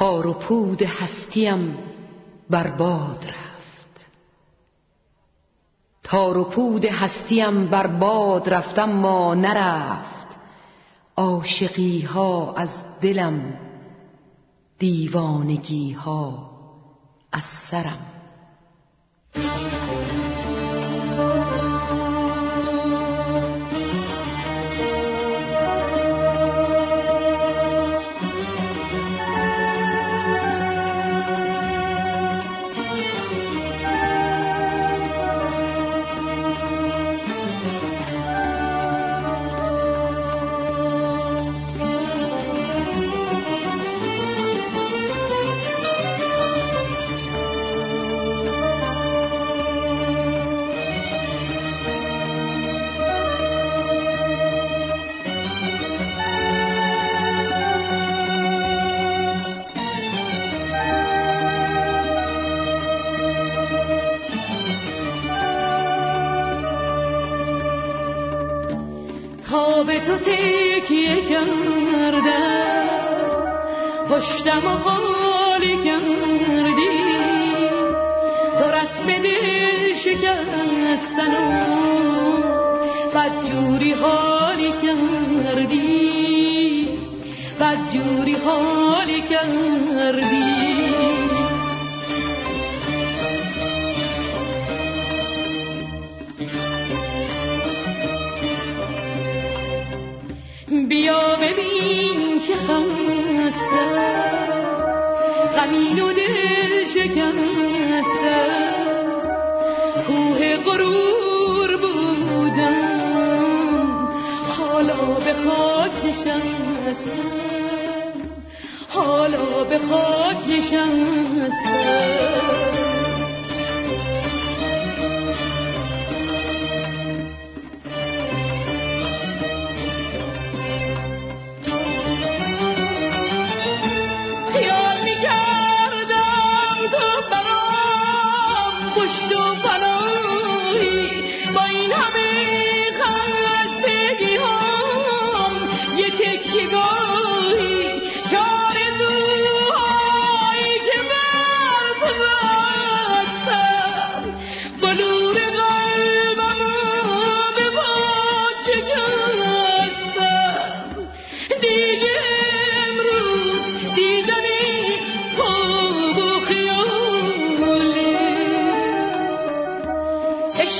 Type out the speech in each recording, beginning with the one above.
تار و پود هستیم برباد رفت. تار و پود هستیم برباد رفت اما نرفت. عاشقی ها از دلم دیوانگی ها از سرم. تو تکیه کردم پشتم و خالی کردی تو رسم دل شکستن و بدجوری حالی کردی بدجوری حالی کردی غمین و دل شکسته. کوه غرور بودم. حالا به خاک نشسته. حالا به خاک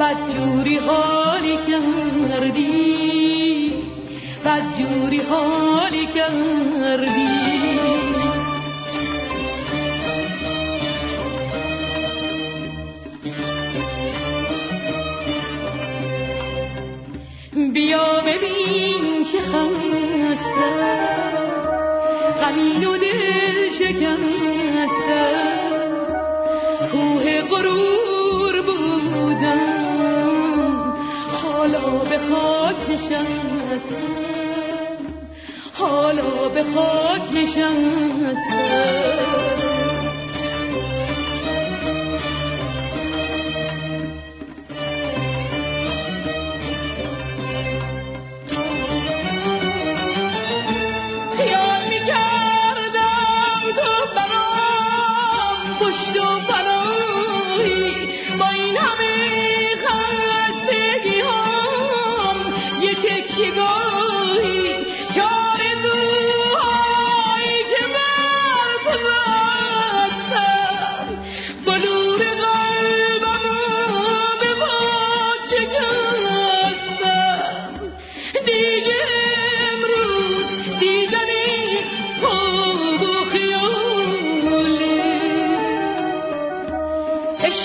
بدجوری حالی کردی. بدجوری حالی کردی. بیا ببین چه خسته. غمین و دل شکسته. کوه غرور خاک نشسته. حالا به خاک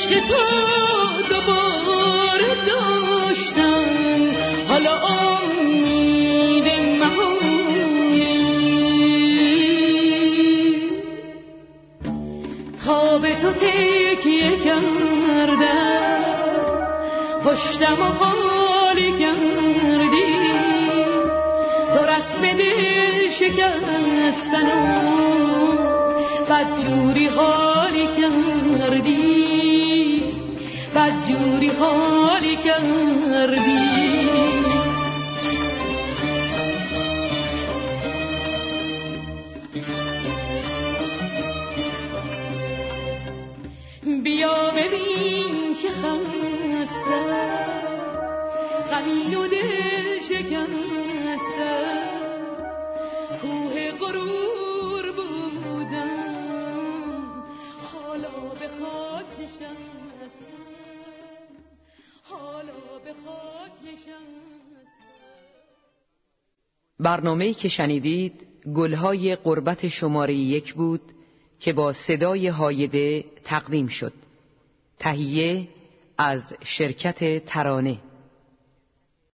نشسته تو تکیه کشتم و خالی کردی. تو رسم دل شکستن و بدجوری حالی کردی. بدجوری حالی کردی. برنامه‌ای که شنیدید گلهای قربت شماره یک بود که با صدای هایده تقدیم شد. تهیه از شرکت ترانه.